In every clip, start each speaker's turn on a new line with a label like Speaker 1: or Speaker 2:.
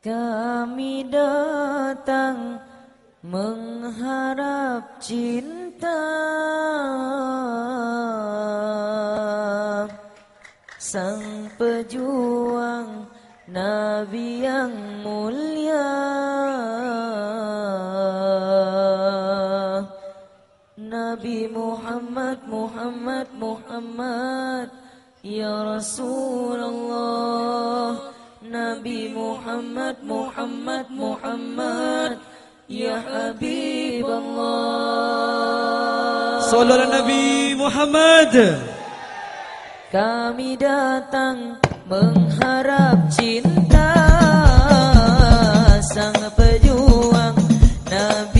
Speaker 1: Kami datang mengharap cinta. Sang pejuang Nabi yang mulia. Nabi Muhammad, Muhammad, Muhammad. Ya Rasulullah Nabi Muhammad Muhammad Muhammad. Ya Habib Allah
Speaker 2: Salam Nabi Muhammad.
Speaker 1: Kami datang mengharap cinta. Sang pejuang Nabi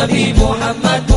Speaker 1: Nabi Muhammad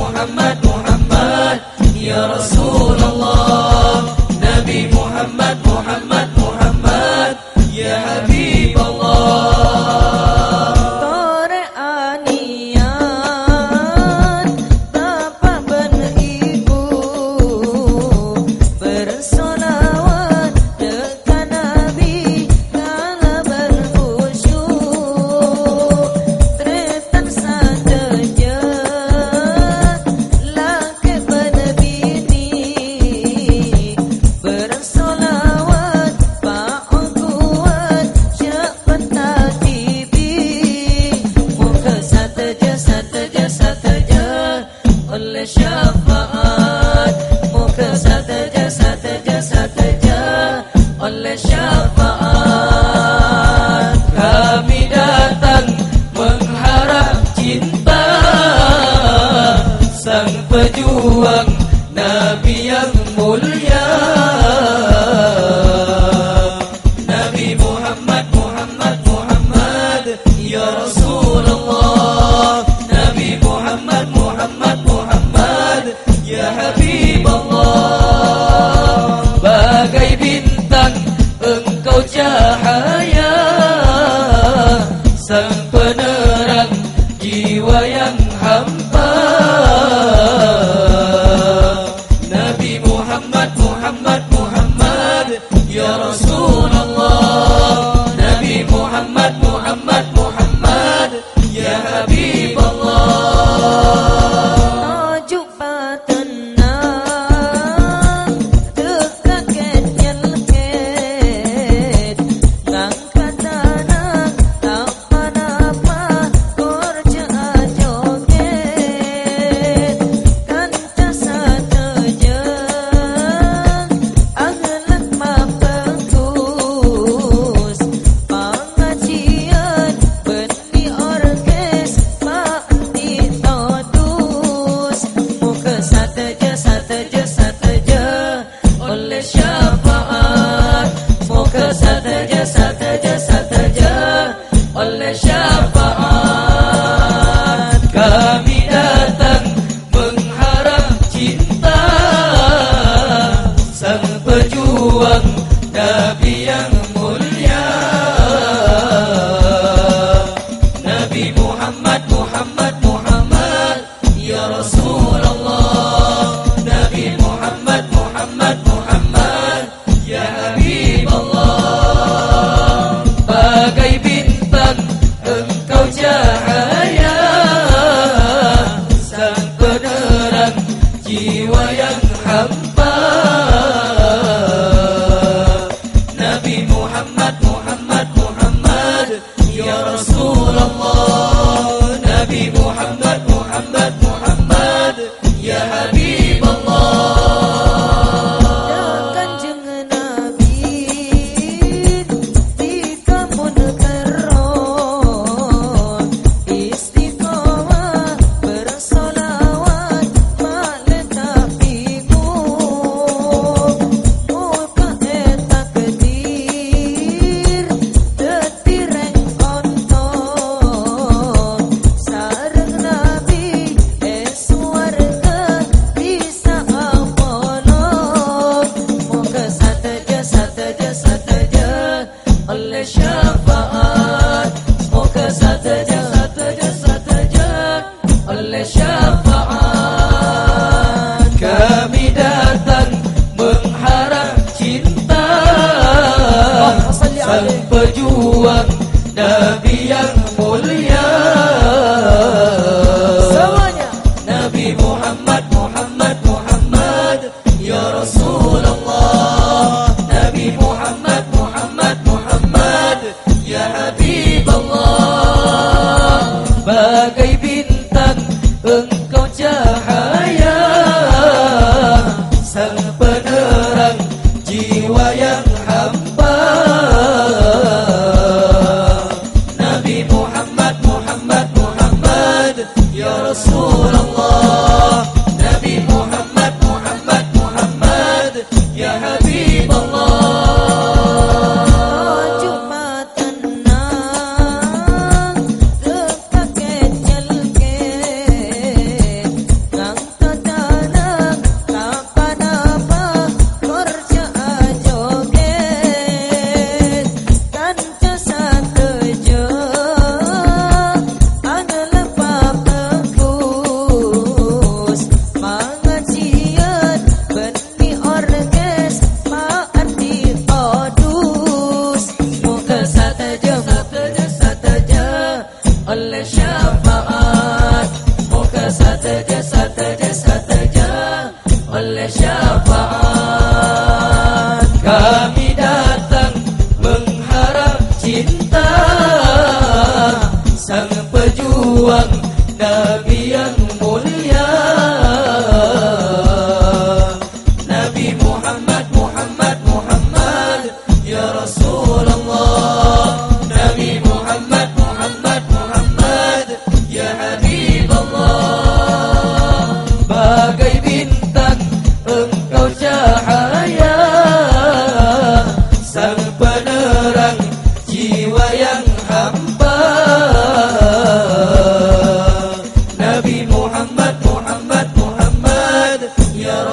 Speaker 1: Ya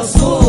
Speaker 1: Habib